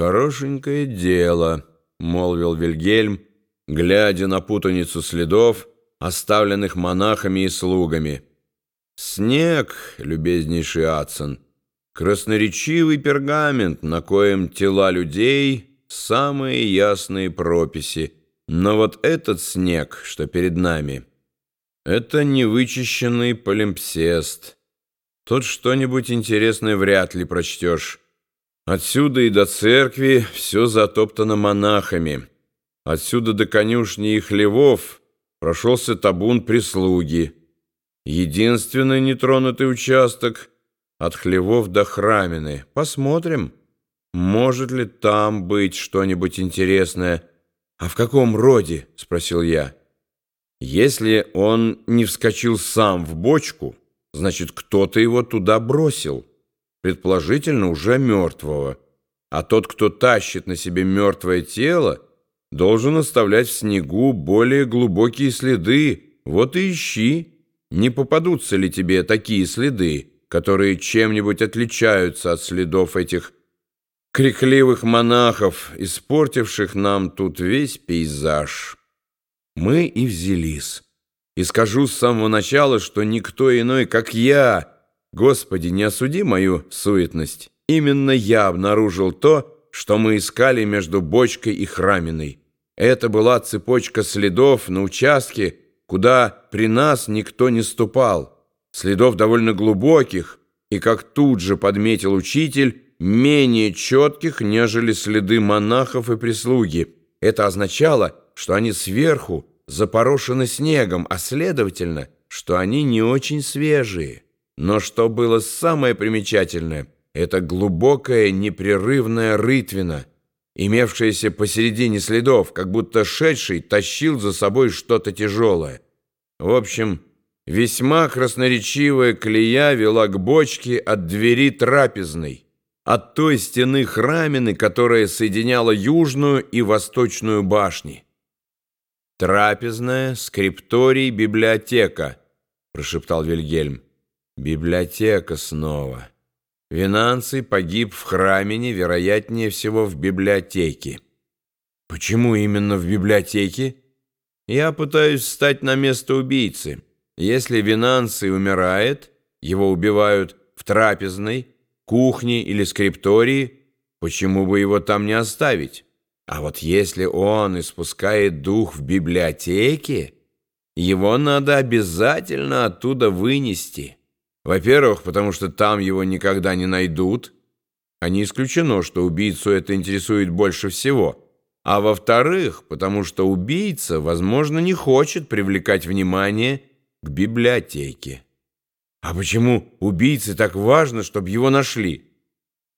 «Хорошенькое дело», — молвил Вильгельм, глядя на путаницу следов, оставленных монахами и слугами. «Снег, любезнейший Адсон, красноречивый пергамент, на коем тела людей — самые ясные прописи. Но вот этот снег, что перед нами, — это невычищенный полимпсест. Тут что-нибудь интересное вряд ли прочтешь». Отсюда и до церкви все затоптано монахами. Отсюда до конюшни и хлевов прошелся табун прислуги. Единственный нетронутый участок от хлевов до храмины. Посмотрим, может ли там быть что-нибудь интересное. «А в каком роде?» — спросил я. «Если он не вскочил сам в бочку, значит, кто-то его туда бросил» предположительно уже мертвого. А тот, кто тащит на себе мертвое тело, должен оставлять в снегу более глубокие следы. Вот и ищи, не попадутся ли тебе такие следы, которые чем-нибудь отличаются от следов этих крикливых монахов, испортивших нам тут весь пейзаж. Мы и взялись. И скажу с самого начала, что никто иной, как я, Господи, не осуди мою суетность. Именно я обнаружил то, что мы искали между бочкой и храминой. Это была цепочка следов на участке, куда при нас никто не ступал. Следов довольно глубоких, и, как тут же подметил учитель, менее четких, нежели следы монахов и прислуги. Это означало, что они сверху запорошены снегом, а следовательно, что они не очень свежие. Но что было самое примечательное, это глубокая непрерывная рытвина, имевшаяся посередине следов, как будто шедший тащил за собой что-то тяжелое. В общем, весьма красноречивая клея вела к бочке от двери трапезной, от той стены храмины, которая соединяла южную и восточную башни. «Трапезная, скрипторий, библиотека», — прошептал Вильгельм. Библиотека снова. Винанций погиб в храмине, вероятнее всего, в библиотеке. Почему именно в библиотеке? Я пытаюсь встать на место убийцы. Если Винанций умирает, его убивают в трапезной, кухне или скриптории, почему бы его там не оставить? А вот если он испускает дух в библиотеке, его надо обязательно оттуда вынести». Во-первых, потому что там его никогда не найдут, а не исключено, что убийцу это интересует больше всего. А во-вторых, потому что убийца, возможно, не хочет привлекать внимание к библиотеке. А почему убийце так важно, чтобы его нашли?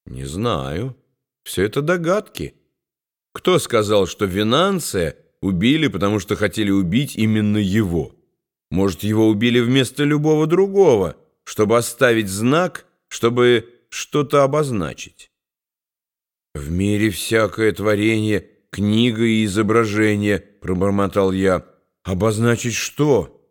Не знаю. Все это догадки. Кто сказал, что Винанция убили, потому что хотели убить именно его? Может, его убили вместо любого другого – чтобы оставить знак, чтобы что-то обозначить. «В мире всякое творение, книга и изображение», — пробормотал я. «Обозначить что?»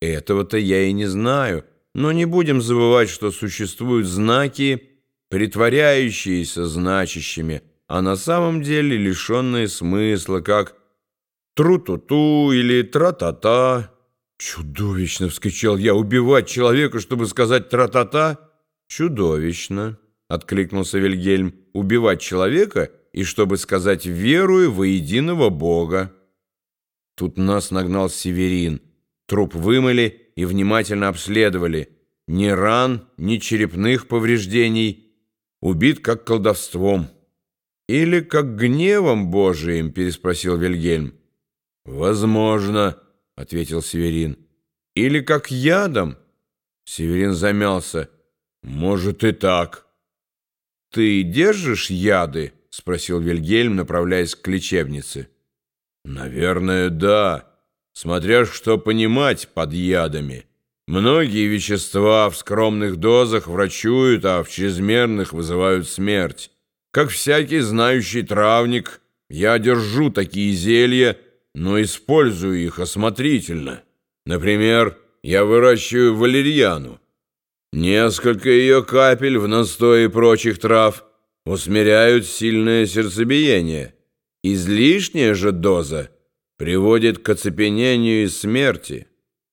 «Этого-то я и не знаю, но не будем забывать, что существуют знаки, притворяющиеся значащими, а на самом деле лишенные смысла, как «тру-ту-ту» или «тра-та-та». «Чудовищно!» — вскричал я. «Убивать человека, чтобы сказать тра-та-та?» «Чудовищно!» — откликнулся Вильгельм. «Убивать человека, и чтобы сказать верую во единого Бога». Тут нас нагнал Северин. Труп вымыли и внимательно обследовали. Ни ран, ни черепных повреждений. Убит как колдовством. «Или как гневом Божиим?» — переспросил Вильгельм. «Возможно». — ответил Северин. «Или как ядом?» Северин замялся. «Может и так». «Ты держишь яды?» — спросил Вильгельм, направляясь к лечебнице. «Наверное, да. Смотря что понимать под ядами. Многие вещества в скромных дозах врачуют, а в чрезмерных вызывают смерть. Как всякий знающий травник, я держу такие зелья, но использую их осмотрительно. Например, я выращиваю валерьяну. Несколько ее капель в настое прочих трав, усмиряют сильное сердцебиение. Излишняя же доза приводит к оцепенению и смерти.